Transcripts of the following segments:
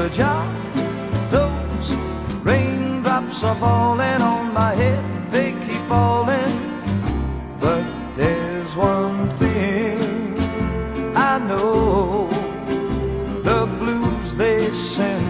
The job, those raindrops are falling on my head, they keep falling. But there's one thing I know. The blues they send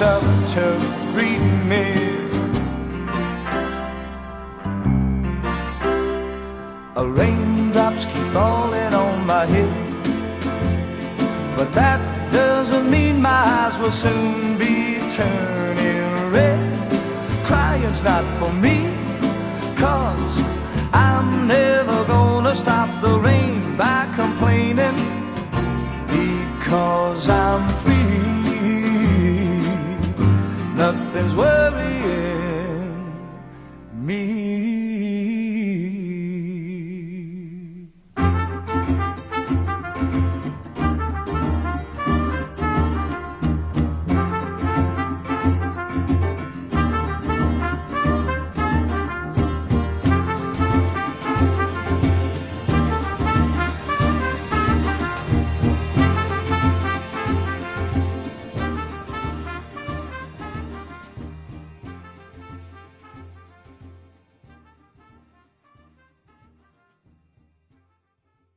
up to greet me. A raindrops keep falling on my head, but that doesn't mean my eyes will soon be turning red. Crying's not for me,